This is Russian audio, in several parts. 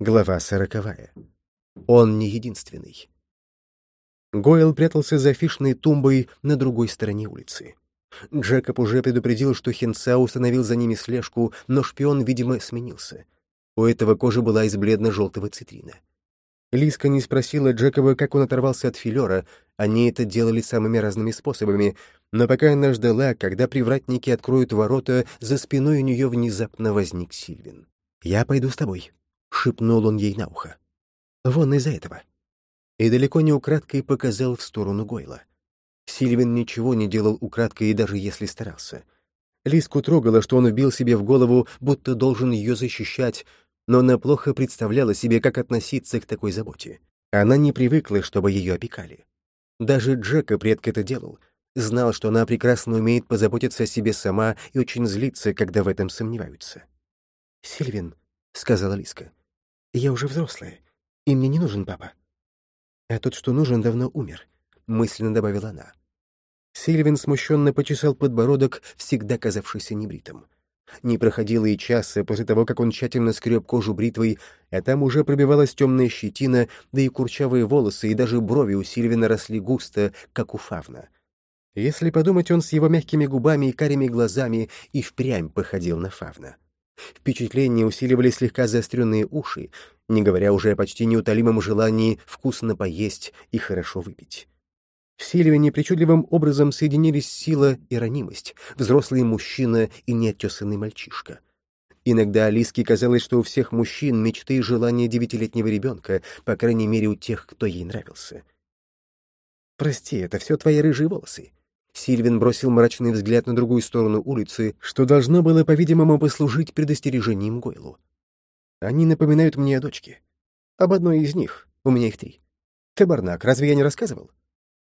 Глава сороковая. Он не единственный. Гойл прятался за фишной тумбой на другой стороне улицы. Джекоб уже предупредил, что Хенца установил за ними слежку, но шпион, видимо, сменился. У этого кожа была из бледно-желтого цитрина. Лиска не спросила Джекоба, как он оторвался от филера, они это делали самыми разными способами, но пока она ждала, когда привратники откроют ворота, за спиной у нее внезапно возник Сильвин. «Я пойду с тобой», — шепнул он ей на ухо. «Вон из-за этого». И далеко не украдкой показал в сторону Гойла. Сильвин ничего не делал украдкой, даже если старался. Лиску трогало, что он вбил себе в голову, будто должен ее защищать, но она плохо представляла себе, как относиться к такой заботе. Она не привыкла, чтобы ее опекали. Даже Джека предка это делал. Знал, что она прекрасно умеет позаботиться о себе сама и очень злится, когда в этом сомневаются. «Сильвин», — сказала Лиска. «Я уже взрослая, и мне не нужен папа». «А тот, что нужен, давно умер», — мысленно добавила она. Сильвин смущенно почесал подбородок, всегда казавшийся небритым. Не проходило и часа после того, как он тщательно скреб кожу бритвой, а там уже пробивалась темная щетина, да и курчавые волосы, и даже брови у Сильвина росли густо, как у фавна. Если подумать, он с его мягкими губами и карими глазами и впрямь походил на фавна. Впечатления усиливали слегка заостренные уши, не говоря уже о почти неутолимом желании вкусно поесть и хорошо выпить. В Сильвине причудливым образом соединились сила и ранимость, взрослый мужчина и неотесанный мальчишка. Иногда Алиске казалось, что у всех мужчин мечты и желания девятилетнего ребенка, по крайней мере, у тех, кто ей нравился. «Прости, это все твои рыжие волосы», Сильвин бросил мрачный взгляд на другую сторону улицы, что должно было, по-видимому, послужить предостережением Гойлу. «Они напоминают мне о дочке. Об одной из них. У меня их три. Ты, Барнак, разве я не рассказывал?»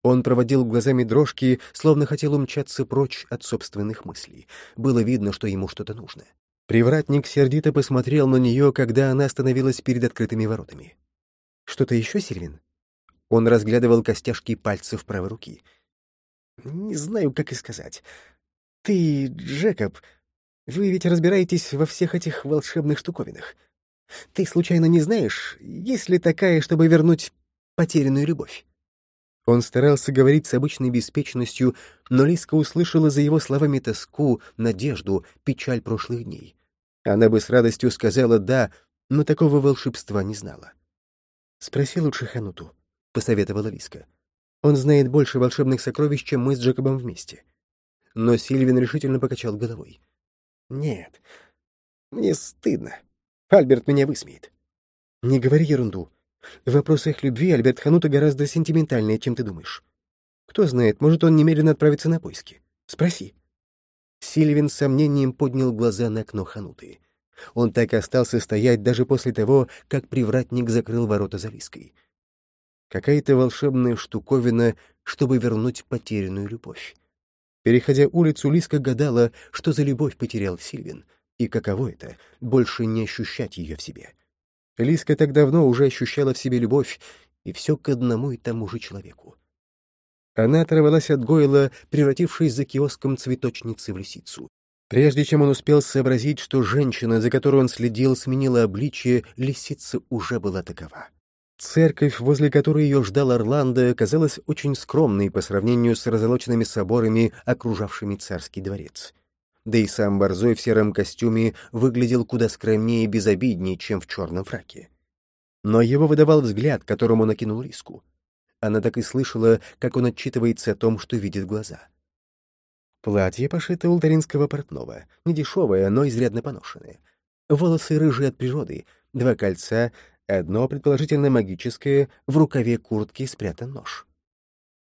Он проводил глазами дрожки, словно хотел умчаться прочь от собственных мыслей. Было видно, что ему что-то нужно. Привратник сердито посмотрел на нее, когда она остановилась перед открытыми воротами. «Что-то еще, Сильвин?» Он разглядывал костяшки пальцев правой руки — не знаю, как и сказать. Ты, Джекоб, вы ведь разбираетесь во всех этих волшебных штуковинах. Ты случайно не знаешь, есть ли такая, чтобы вернуть потерянную любовь? Он старался говорить с обычной беспечностью, но Лиска услышала за его словами тоску, надежду, печаль прошлых дней. Она бы с радостью сказала «да», но такого волшебства не знала. «Спроси лучше Хануту», — посоветовала Лиска. Он знает больше волшебных сокровищ, чем мы с Джекобом вместе. Но Сильвин решительно покачал головой. «Нет, мне стыдно. Альберт меня высмеет». «Не говори ерунду. В вопросах любви Альберт Ханута гораздо сентиментальнее, чем ты думаешь. Кто знает, может, он немедленно отправится на поиски. Спроси». Сильвин с сомнением поднял глаза на окно Хануты. Он так и остался стоять даже после того, как привратник закрыл ворота за Лиской. Какая-то волшебная штуковина, чтобы вернуть потерянную любовь. Переходя улицу, Лиска гадала, что за любовь потерял Сильвин, и каково это — больше не ощущать ее в себе. Лиска так давно уже ощущала в себе любовь, и все к одному и тому же человеку. Она оторвалась от Гойла, превратившись за киоском цветочницы в лисицу. Прежде чем он успел сообразить, что женщина, за которой он следил, сменила обличие, лисица уже была такова. Церковь, возле которой ее ждал Орландо, казалась очень скромной по сравнению с разолоченными соборами, окружавшими царский дворец. Да и сам Борзой в сером костюме выглядел куда скромнее и безобиднее, чем в черном фраке. Но его выдавал взгляд, которому накинул риску. Она так и слышала, как он отчитывается о том, что видит глаза. Платье пошито у Таринского портного, недешевое, но изрядно поношенное. Волосы рыжие от природы, два кольца, Одно, предположительно магическое, в рукаве куртки спрятан нож.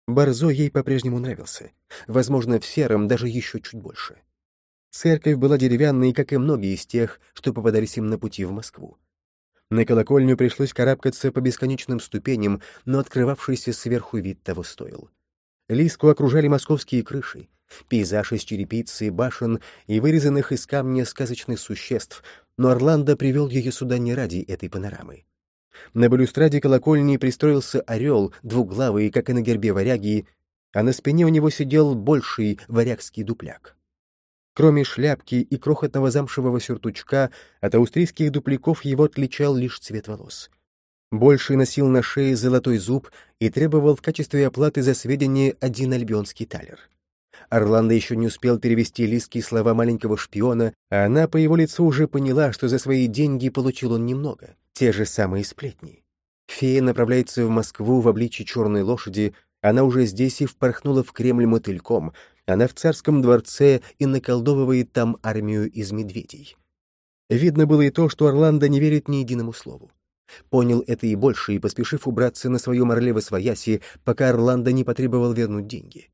Борзо ей по-прежнему нравился. Возможно, в сером даже еще чуть больше. Церковь была деревянной, как и многие из тех, что попадались им на пути в Москву. На колокольню пришлось карабкаться по бесконечным ступеням, но открывавшийся сверху вид того стоил. Лиску окружали московские крыши, пейзаж из черепицы, башен и вырезанных из камня сказочных существ, но Орландо привел ее сюда не ради этой панорамы. На балюстраде колокольни пристроился орел, двуглавый, как и на гербе варяги, а на спине у него сидел больший варягский дупляк. Кроме шляпки и крохотного замшевого сюртучка, от австрийских дупляков его отличал лишь цвет волос. Больше носил на шее золотой зуб и требовал в качестве оплаты за сведения один альбионский талер. Орландо еще не успел перевести лиски слова маленького шпиона, а она по его лицу уже поняла, что за свои деньги получил он немного, те же самые сплетни. Фея направляется в Москву в обличье черной лошади, она уже здесь и впорхнула в Кремль мотыльком, она в царском дворце и наколдовывает там армию из медведей. Видно было и то, что Орландо не верит ни единому слову. Понял это и больше, и, поспешив убраться на своем орле во свояси, пока Орландо не потребовал вернуть деньги.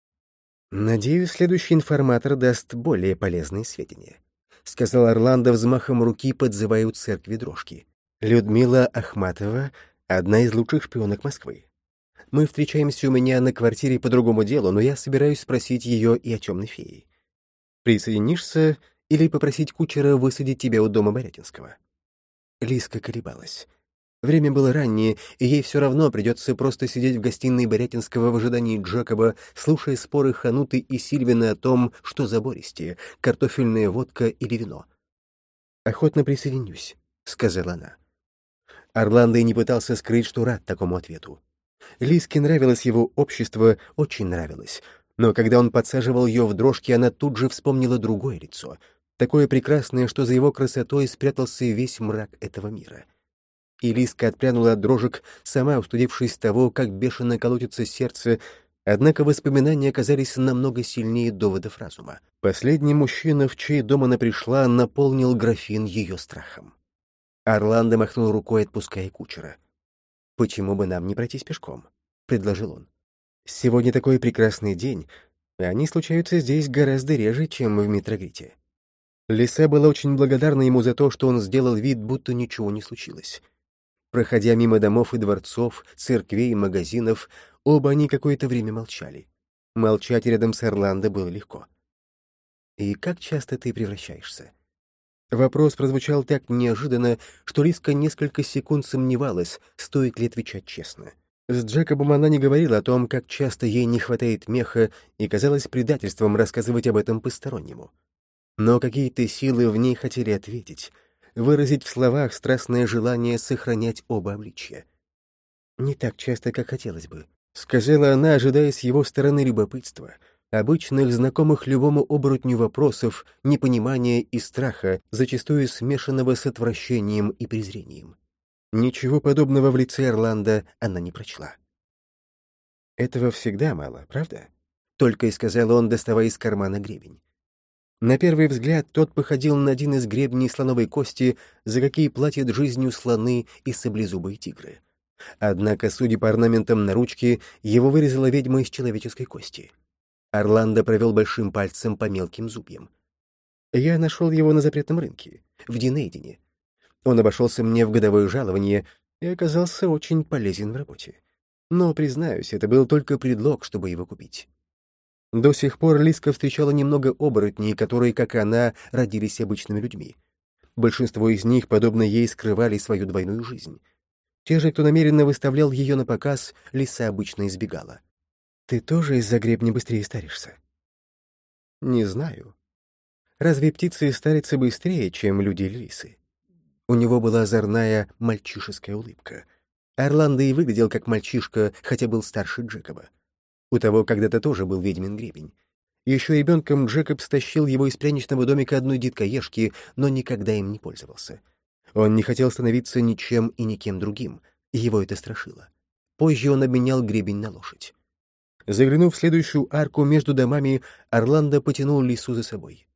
«Надеюсь, следующий информатор даст более полезные сведения», — сказал Орландо взмахом руки, подзывая у церкви дрожки. «Людмила Ахматова — одна из лучших шпионок Москвы. Мы встречаемся у меня на квартире по другому делу, но я собираюсь спросить ее и о темной фее. Присоединишься или попросить кучера высадить тебя у дома Борятинского?» Лиска колебалась. Время было раннее, и ей все равно придется просто сидеть в гостиной Борятинского в ожидании Джекоба, слушая споры Хануты и Сильвины о том, что забористее — картофельная водка или вино. «Охотно присоединюсь», — сказала она. Орландо и не пытался скрыть, что рад такому ответу. Лиске нравилось его общество, очень нравилось, но когда он подсаживал ее в дрожки, она тут же вспомнила другое лицо, такое прекрасное, что за его красотой спрятался весь мрак этого мира — и Лиска отпрянула от дрожек, сама устудившись того, как бешено колотится сердце, однако воспоминания оказались намного сильнее доводов разума. Последний мужчина, в чей дом она пришла, наполнил графин ее страхом. Орландо махнул рукой, отпуская кучера. «Почему бы нам не пройтись пешком?» — предложил он. «Сегодня такой прекрасный день, они случаются здесь гораздо реже, чем в Митрогрите». Лиса была очень благодарна ему за то, что он сделал вид, будто ничего не случилось. Проходя мимо домов и дворцов, церквей и магазинов, оба они какое-то время молчали. Молчать рядом с Орландо было легко. «И как часто ты превращаешься?» Вопрос прозвучал так неожиданно, что Лиска несколько секунд сомневалась, стоит ли отвечать честно. С Джекобом она не говорила о том, как часто ей не хватает меха, и казалось предательством рассказывать об этом постороннему. Но какие-то силы в ней хотели ответить — выразить в словах страстное желание сохранять оба обличья. «Не так часто, как хотелось бы», — сказала она, ожидая с его стороны любопытства, обычных, знакомых любому оборотню вопросов, непонимания и страха, зачастую смешанного с отвращением и презрением. Ничего подобного в лице Орландо она не прочла. «Этого всегда мало, правда?» — только и сказал он, доставая из кармана гребень. На первый взгляд тот походил на один из гребней слоновой кости, за какие платят жизнью слоны и саблезубые тигры. Однако, судя по орнаментам на ручке, его вырезала ведьма из человеческой кости. Орландо провел большим пальцем по мелким зубьям. Я нашел его на запретном рынке, в Динейдине. Он обошелся мне в годовое жалование и оказался очень полезен в работе. Но, признаюсь, это был только предлог, чтобы его купить. До сих пор Лиска встречала немного оборотней, которые, как и она, родились обычными людьми. Большинство из них, подобно ей, скрывали свою двойную жизнь. Те же, кто намеренно выставлял ее на показ, Лиса обычно избегала. «Ты тоже из-за гребня быстрее старишься?» «Не знаю. Разве птицы старятся быстрее, чем люди или лисы?» У него была озорная мальчишеская улыбка. Орландо и выглядел как мальчишка, хотя был старше Джекоба. У того когда-то тоже был ведьмин гребень. Еще ребенком Джекоб стащил его из пряничного домика одной диткоежки, но никогда им не пользовался. Он не хотел становиться ничем и никем другим. Его это страшило. Позже он обменял гребень на лошадь. Заглянув в следующую арку между домами, Орландо потянул Лису за собой.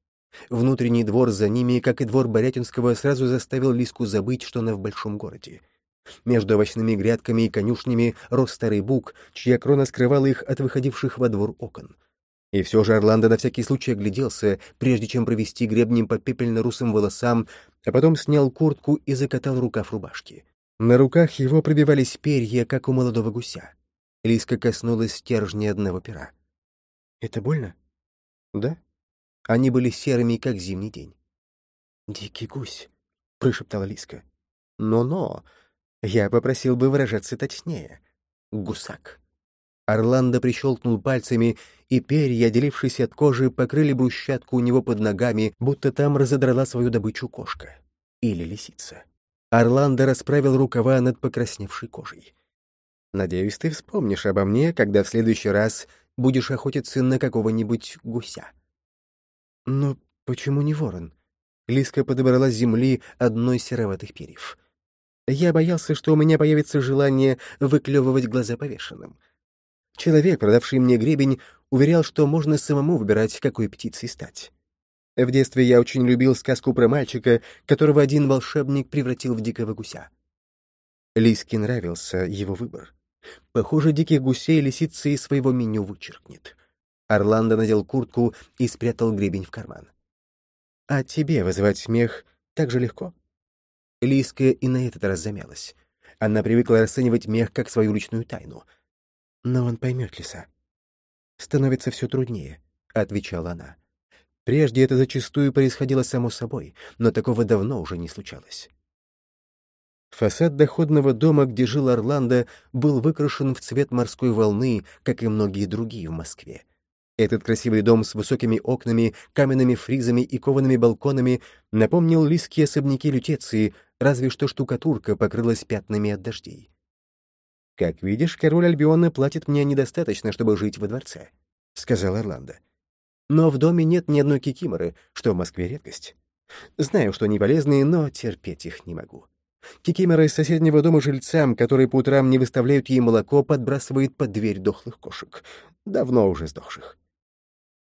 Внутренний двор за ними, как и двор Борятинского, сразу заставил Лиску забыть, что она в большом городе. Между овощными грядками и конюшнями рос старый бук, чья крона скрывала их от выходивших во двор окон. И все же Орландо на всякий случай огляделся, прежде чем провести гребнем по пепельно-русым волосам, а потом снял куртку и закатал рукав рубашки. На руках его пробивались перья, как у молодого гуся. Лиска коснулась стержня одного пера. «Это больно?» «Да». Они были серыми, как зимний день. «Дикий гусь», — прошептала Лиска. «Но-но, я попросил бы выражаться точнее. Гусак. Орландо прищелкнул пальцами, и перья, отделившись от кожи, покрыли брусчатку у него под ногами, будто там разодрала свою добычу кошка. Или лисица. Орландо расправил рукава над покрасневшей кожей. «Надеюсь, ты вспомнишь обо мне, когда в следующий раз будешь охотиться на какого-нибудь гуся». «Но почему не ворон?» Лиска подобрала с земли одной сероватых перьев. «Я боялся, что у меня появится желание выклевывать глаза повешенным. Человек, продавший мне гребень, уверял, что можно самому выбирать, какой птицей стать. В детстве я очень любил сказку про мальчика, которого один волшебник превратил в дикого гуся. Лиске нравился его выбор. Похоже, диких гусей лисица из своего меню вычеркнет. Орландо надел куртку и спрятал гребень в карман. «А тебе вызывать смех так же легко?» Лиска и на этот раз замялась. Она привыкла расценивать мех как свою личную тайну. «Но он поймет, Лиса». «Становится все труднее», — отвечала она. Прежде это зачастую происходило само собой, но такого давно уже не случалось. Фасад доходного дома, где жил Орландо, был выкрашен в цвет морской волны, как и многие другие в Москве. Этот красивый дом с высокими окнами, каменными фризами и коваными балконами напомнил лиские особняки лютеции, разве что штукатурка покрылась пятнами от дождей. «Как видишь, король Альбиона платит мне недостаточно, чтобы жить во дворце», — сказал Орландо. «Но в доме нет ни одной кикиморы, что в Москве редкость. Знаю, что они полезные, но терпеть их не могу. Кикимора из соседнего дома жильцам, которые по утрам не выставляют ей молоко, подбрасывает под дверь дохлых кошек. Давно уже сдохших.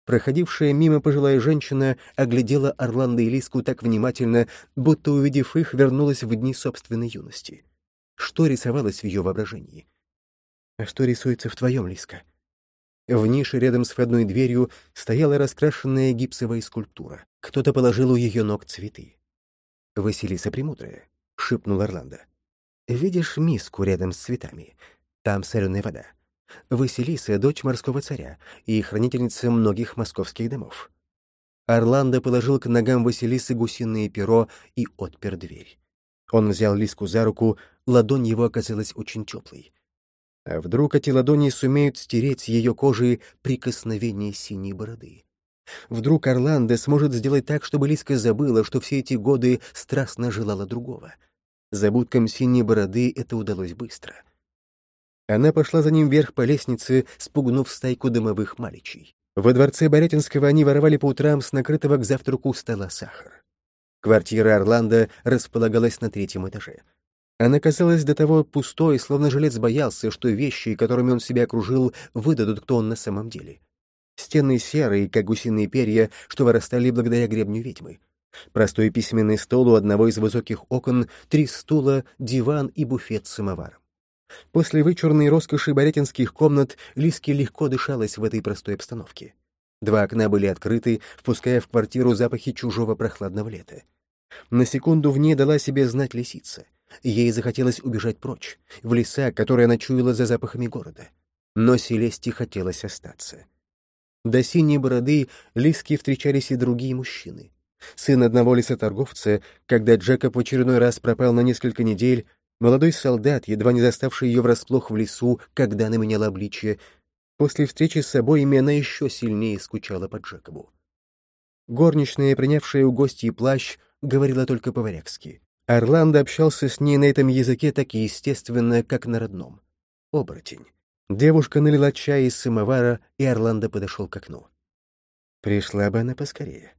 Проходившая мимо пожилая женщина оглядела Орландо и Лиску так внимательно, будто, увидев их, вернулась в дни собственной юности. Что рисовалось в ее воображении? А что рисуется в твоем, Лиска? В нише рядом с входной дверью стояла раскрашенная гипсовая скульптура. Кто-то положил у ее ног цветы. «Василиса Премудрая», — шепнул Орландо. «Видишь миску рядом с цветами? Там соленая вода. Василиса — дочь морского царя и хранительница многих московских домов. Орландо положил к ногам Василисы гусиное перо и отпер дверь. Он взял Лиску за руку, ладонь его оказалась очень теплой. А вдруг эти ладони сумеют стереть с ее кожи прикосновение синей бороды? Вдруг Орландо сможет сделать так, чтобы Лиска забыла, что все эти годы страстно желала другого. Забудкам синей бороды это удалось быстро — она пошла за ним вверх по лестнице, спугнув стайку дымовых маличей. Во дворце Борятинского они воровали по утрам с накрытого к завтраку стола сахар. Квартира Орландо располагалась на третьем этаже. Она казалась до того пустой, словно жилец боялся, что вещи, которыми он себя окружил, выдадут, кто он на самом деле. Стены серые, как гусиные перья, что вырастали благодаря гребню ведьмы. Простой письменный стол у одного из высоких окон, три стула, диван и буфет с самоваром. После вычурной роскоши баретинских комнат Лиске легко дышалось в этой простой обстановке. Два окна были открыты, впуская в квартиру запахи чужого прохладного лета. На секунду в ней дала себе знать лисица. Ей захотелось убежать прочь, в леса, которые она чуяла за запахами города. Но Селесте хотелось остаться. До синей бороды Лиске встречались и другие мужчины. Сын одного лесоторговца, когда Джекоб в очередной раз пропал на несколько недель, Молодой солдат, едва не заставший ее врасплох в лесу, когда она меняла обличье, после встречи с собой она еще сильнее скучала по Джекобу. Горничная, принявшая у гостей плащ, говорила только по-варягски. Орландо общался с ней на этом языке так естественно, как на родном. Оборотень. Девушка налила чай из самовара, и Орландо подошел к окну. Пришла бы она поскорее.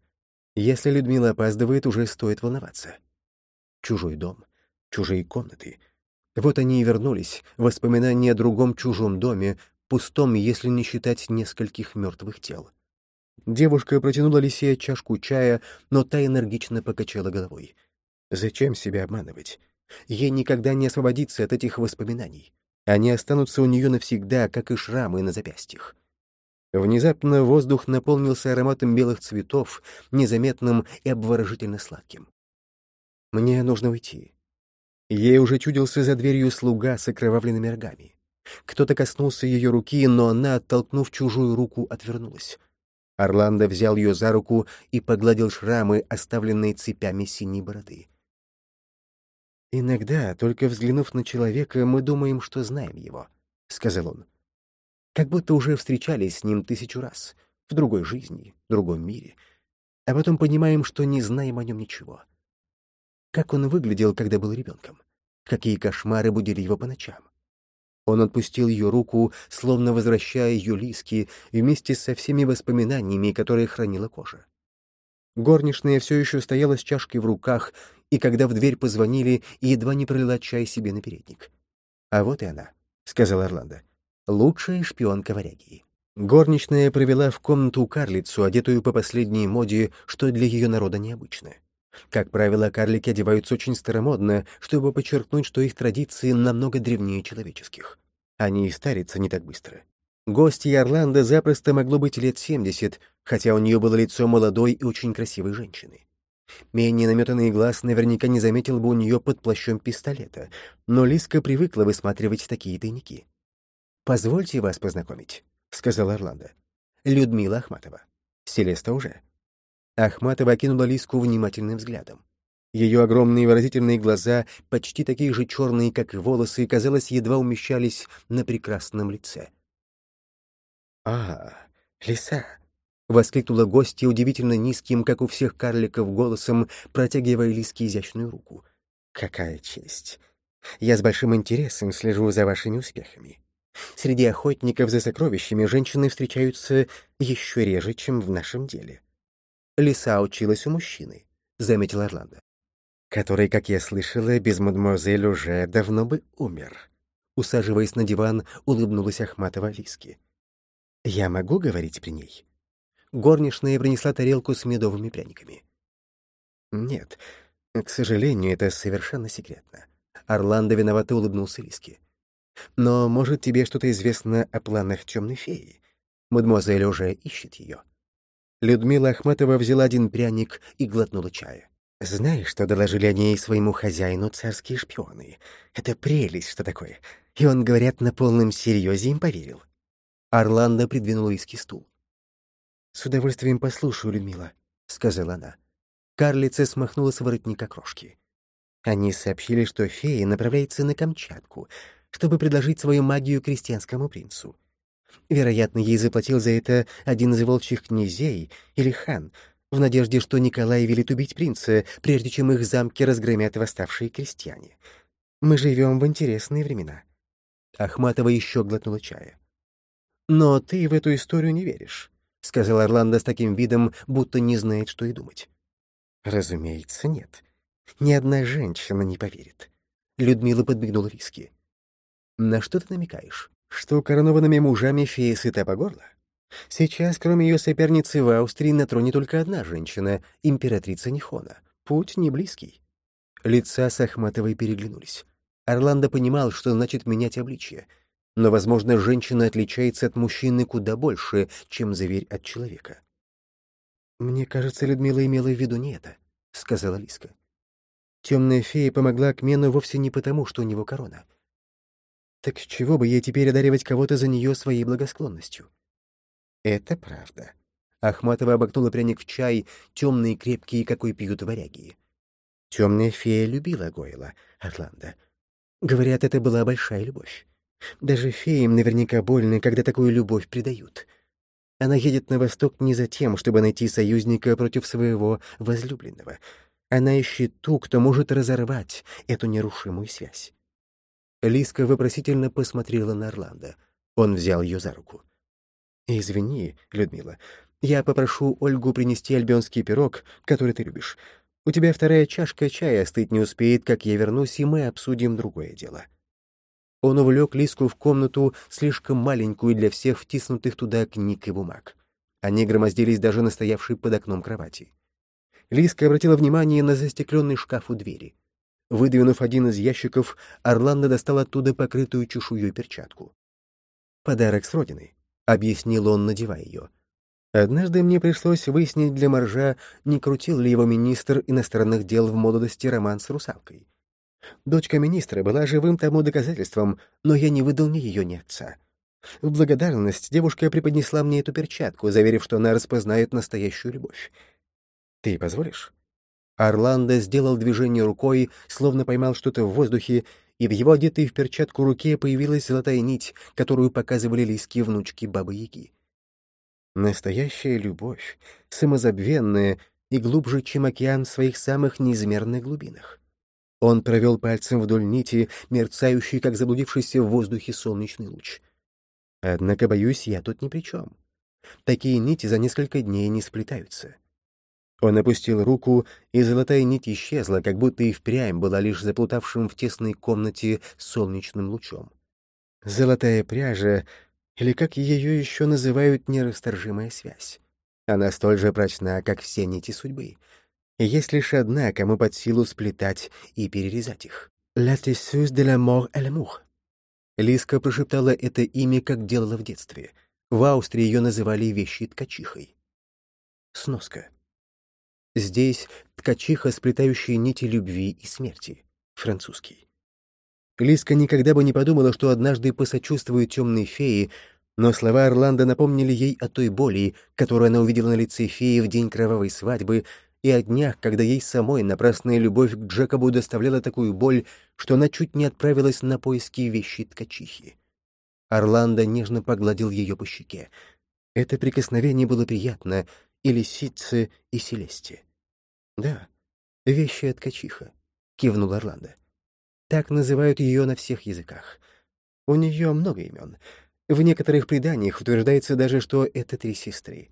Если Людмила опаздывает, уже стоит волноваться. Чужой дом чужие комнаты. Вот они и вернулись, воспоминания о другом чужом доме, пустом, если не считать нескольких мертвых тел. Девушка протянула Лисея чашку чая, но та энергично покачала головой. Зачем себя обманывать? Ей никогда не освободиться от этих воспоминаний. Они останутся у нее навсегда, как и шрамы на запястьях. Внезапно воздух наполнился ароматом белых цветов, незаметным и обворожительно сладким. «Мне нужно уйти», Ей уже чудился за дверью слуга с окровавленными рогами. Кто-то коснулся ее руки, но она, оттолкнув чужую руку, отвернулась. Орландо взял ее за руку и погладил шрамы, оставленные цепями синей бороды. «Иногда, только взглянув на человека, мы думаем, что знаем его», — сказал он. как будто уже встречались с ним тысячу раз, в другой жизни, в другом мире, а потом понимаем, что не знаем о нем ничего. Как он выглядел, когда был ребенком? Какие кошмары будили его по ночам? Он отпустил ее руку, словно возвращая ее лиски, вместе со всеми воспоминаниями, которые хранила кожа. Горничная все еще стояла с чашкой в руках, и когда в дверь позвонили, едва не пролила чай себе на передник. «А вот и она», — сказал Орландо. «Лучшая шпионка варягии». Горничная провела в комнату карлицу, одетую по последней моде, что для ее народа необычно. Как правило, карлики одеваются очень старомодно, чтобы подчеркнуть, что их традиции намного древнее человеческих. Они и старятся не так быстро. Гостьей Орландо запросто могло быть лет 70, хотя у нее было лицо молодой и очень красивой женщины. Менее наметанный глаз наверняка не заметил бы у нее под плащом пистолета, но Лиска привыкла высматривать такие тайники. «Позвольте вас познакомить», — сказал Орландо. «Людмила Ахматова. Селеста уже». Ахматова окинула Лиску внимательным взглядом. Ее огромные выразительные глаза, почти такие же черные, как и волосы, казалось, едва умещались на прекрасном лице. «А, лиса!» — воскликнула гостья удивительно низким, как у всех карликов, голосом, протягивая Лиске изящную руку. «Какая честь! Я с большим интересом слежу за вашими успехами. Среди охотников за сокровищами женщины встречаются еще реже, чем в нашем деле». Лиса училась у мужчины, — заметил Орландо. Который, как я слышала, без мадемуазель уже давно бы умер. Усаживаясь на диван, улыбнулась Ахматова Лиски. «Я могу говорить при ней?» Горничная принесла тарелку с медовыми пряниками. «Нет, к сожалению, это совершенно секретно». Орландо виновато улыбнулся Лиски. «Но, может, тебе что-то известно о планах темной феи? Мадемуазель уже ищет ее». Людмила Ахматова взяла один пряник и глотнула чая. «Знаешь, что доложили о ней своему хозяину царские шпионы? Это прелесть, что такое. И он, говорят, на полном серьезе им поверил». Орландо придвинул иски стул. «С удовольствием послушаю, Людмила», — сказала она. Карлица смахнула с воротника крошки. Они сообщили, что фея направляется на Камчатку, чтобы предложить свою магию крестьянскому принцу. Вероятно, ей заплатил за это один из волчьих князей или хан, в надежде, что Николай велит убить принца, прежде чем их замки разгромят восставшие крестьяне. Мы живем в интересные времена. Ахматова еще глотнула чая. «Но ты в эту историю не веришь», — сказал Орландо с таким видом, будто не знает, что и думать. «Разумеется, нет. Ни одна женщина не поверит». Людмила подмигнула Риски. «На что ты намекаешь?» Что коронованными мужами феи сыта по горло? Сейчас, кроме ее соперницы в Австрии, на троне только одна женщина — императрица Нихона. Путь не близкий. Лица с Ахматовой переглянулись. Орландо понимал, что значит менять обличье. Но, возможно, женщина отличается от мужчины куда больше, чем зверь от человека. «Мне кажется, Людмила имела в виду не это», — сказала Лиска. Темная фея помогла Кмену вовсе не потому, что у него корона — так с чего бы ей теперь одаривать кого-то за нее своей благосклонностью? Это правда. Ахматова обогнула пряник в чай, темный и крепкий, какой пьют варяги. Темная фея любила Гойла, Орландо. Говорят, это была большая любовь. Даже феям наверняка больно, когда такую любовь предают. Она едет на восток не за тем, чтобы найти союзника против своего возлюбленного. Она ищет ту, кто может разорвать эту нерушимую связь. Лиска вопросительно посмотрела на Орландо. Он взял ее за руку. «Извини, Людмила, я попрошу Ольгу принести альбионский пирог, который ты любишь. У тебя вторая чашка чая остыть не успеет, как я вернусь, и мы обсудим другое дело». Он увлек Лиску в комнату, слишком маленькую для всех втиснутых туда книг и бумаг. Они громоздились даже на стоявшей под окном кровати. Лиска обратила внимание на застекленный шкаф у двери. Выдвинув один из ящиков, Орландо достал оттуда покрытую чешуей перчатку. «Подарок с родины», — объяснил он, надевая ее. «Однажды мне пришлось выяснить для Моржа, не крутил ли его министр иностранных дел в молодости роман с русалкой. Дочка министра была живым тому доказательством, но я не выдал ни ее, ни отца. В благодарность девушка преподнесла мне эту перчатку, заверив, что она распознает настоящую любовь. Ты позволишь?» Орландо сделал движение рукой, словно поймал что-то в воздухе, и в его одетой в перчатку руке появилась золотая нить, которую показывали лиски внучки Бабы-Яги. Настоящая любовь, самозабвенная и глубже, чем океан в своих самых неизмерных глубинах. Он провел пальцем вдоль нити, мерцающей, как заблудившийся в воздухе солнечный луч. Однако, боюсь, я тут ни при чем. Такие нити за несколько дней не сплетаются. Он опустил руку, и золотая нить исчезла, как будто и впрямь была лишь заплутавшим в тесной комнате солнечным лучом. Золотая пряжа, или как ее еще называют, нерасторжимая связь. Она столь же прочна, как все нити судьбы. И есть лишь одна, кому под силу сплетать и перерезать их. «La tisseuse de la mort et l'amour». Лиска прошептала это имя, как делала в детстве. В Австрии ее называли вещи ткачихой. Сноска. Здесь ткачиха, сплетающая нити любви и смерти. Французский. Лиска никогда бы не подумала, что однажды посочувствует темной фее, но слова Орландо напомнили ей о той боли, которую она увидела на лице феи в день кровавой свадьбы, и о днях, когда ей самой напрасная любовь к Джекобу доставляла такую боль, что она чуть не отправилась на поиски вещи ткачихи. Орландо нежно погладил ее по щеке. Это прикосновение было приятно и лисице, и селесте. «Да, вещая ткачиха», — кивнул Орландо. «Так называют ее на всех языках. У нее много имен. В некоторых преданиях утверждается даже, что это три сестры.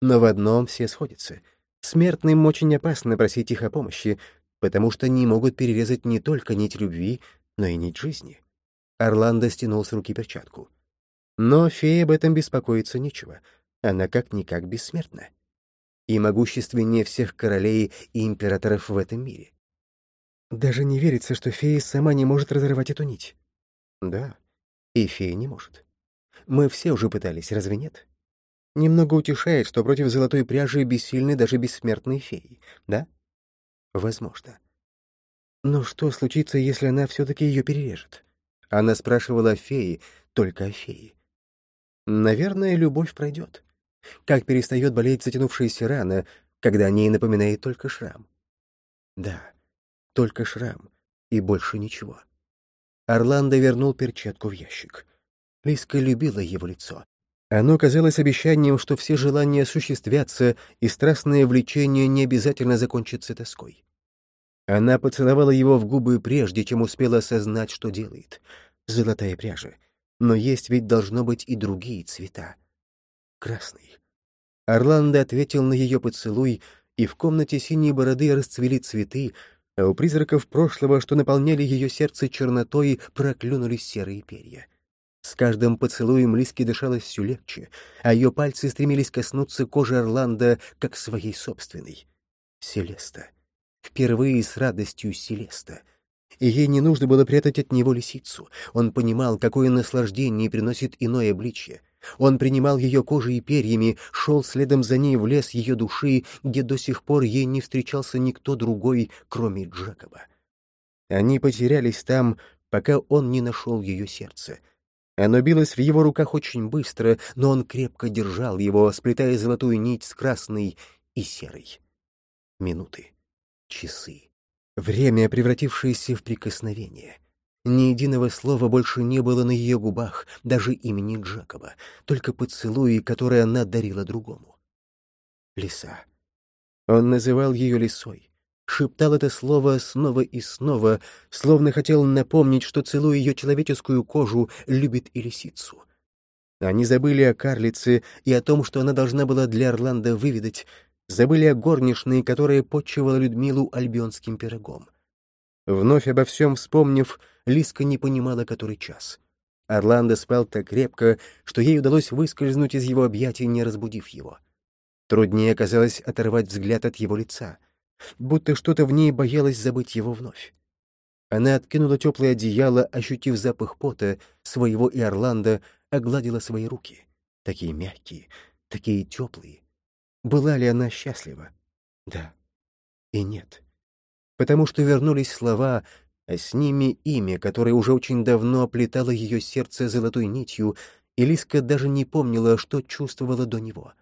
Но в одном все сходятся. Смертным очень опасно просить их о помощи, потому что они могут перерезать не только нить любви, но и нить жизни». Орландо стянул с руки перчатку. Но фея об этом беспокоиться нечего. Она как-никак бессмертна и могущественнее всех королей и императоров в этом мире. Даже не верится, что фея сама не может разорвать эту нить. Да, и фея не может. Мы все уже пытались, разве нет? Немного утешает, что против золотой пряжи бессильны даже бессмертные феи, да? Возможно. Но что случится, если она все-таки ее перережет? Она спрашивала о фее, только о фее. Наверное, любовь пройдет как перестает болеть затянувшаяся рана, когда о ней напоминает только шрам. Да, только шрам, и больше ничего. Орландо вернул перчатку в ящик. Лиска любила его лицо. Оно казалось обещанием, что все желания осуществятся, и страстное влечение не обязательно закончится тоской. Она поцеловала его в губы прежде, чем успела осознать, что делает. Золотая пряжа. Но есть ведь должно быть и другие цвета красный. Орландо ответил на ее поцелуй, и в комнате синей бороды расцвели цветы, а у призраков прошлого, что наполняли ее сердце чернотой, проклюнулись серые перья. С каждым поцелуем Лиске дышалось все легче, а ее пальцы стремились коснуться кожи Орландо, как своей собственной. Селеста. Впервые с радостью Селеста. И ей не нужно было прятать от него лисицу. Он понимал, какое наслаждение приносит иное обличье. Он принимал ее кожей и перьями, шел следом за ней в лес ее души, где до сих пор ей не встречался никто другой, кроме Джекоба. Они потерялись там, пока он не нашел ее сердце. Оно билось в его руках очень быстро, но он крепко держал его, сплетая золотую нить с красной и серой. Минуты, часы, время, превратившееся в прикосновение — ни единого слова больше не было на ее губах, даже имени Джакоба, только поцелуи, которые она дарила другому. Лиса. Он называл ее лисой, шептал это слово снова и снова, словно хотел напомнить, что, целуя ее человеческую кожу, любит и лисицу. Они забыли о карлице и о том, что она должна была для Орландо выведать, забыли о горничной, которая подчевала Людмилу альбионским пирогом. Вновь обо всем вспомнив, Лиска не понимала, который час. Орландо спал так крепко, что ей удалось выскользнуть из его объятий, не разбудив его. Труднее оказалось оторвать взгляд от его лица, будто что-то в ней боялось забыть его вновь. Она откинула теплое одеяло, ощутив запах пота своего и Орландо, огладила свои руки. Такие мягкие, такие теплые. Была ли она счастлива? Да и нет. Потому что вернулись слова, а с ними имя, которое уже очень давно оплетало ее сердце золотой нитью, и Лиска даже не помнила, что чувствовала до него.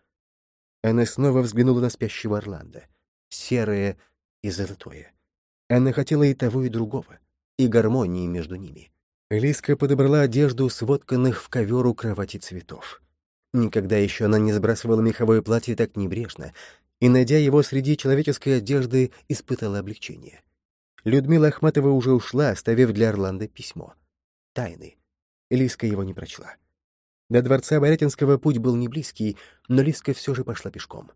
Она снова взглянула на спящего Орландо. Серое, и золотое. Она хотела и того, и другого, и гармонии между ними. Лиска подобрала одежду с вотканных в ковер у кровати цветов. Никогда еще она не сбрасывала меховое платье так небрежно, и, найдя его среди человеческой одежды, испытала облегчение. Людмила Ахматова уже ушла, оставив для Орландо письмо. Тайны. Лиска его не прочла. До дворца Борятинского путь был не близкий, но Лиска все же пошла пешком.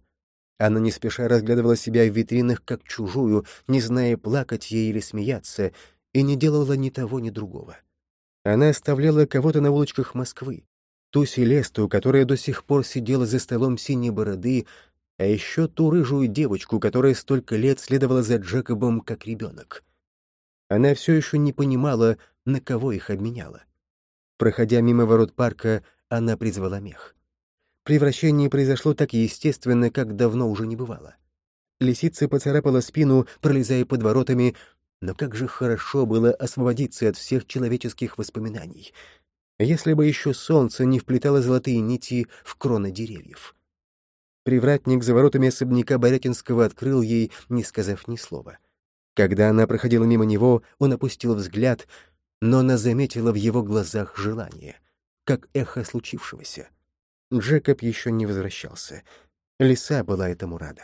Она не спеша разглядывала себя в витринах как чужую, не зная, плакать ей или смеяться, и не делала ни того, ни другого. Она оставляла кого-то на улочках Москвы, ту Селесту, которая до сих пор сидела за столом синей бороды, а еще ту рыжую девочку, которая столько лет следовала за Джекобом как ребенок. Она все еще не понимала, на кого их обменяла. Проходя мимо ворот парка, она призвала мех. Превращение произошло так естественно, как давно уже не бывало. Лисица поцарапала спину, пролезая под воротами, но как же хорошо было освободиться от всех человеческих воспоминаний. Если бы еще солнце не вплетало золотые нити в кроны деревьев. Привратник за воротами особняка Борятинского открыл ей, не сказав ни слова. Когда она проходила мимо него, он опустил взгляд, но она заметила в его глазах желание, как эхо случившегося. Джекоб еще не возвращался. Лиса была этому рада.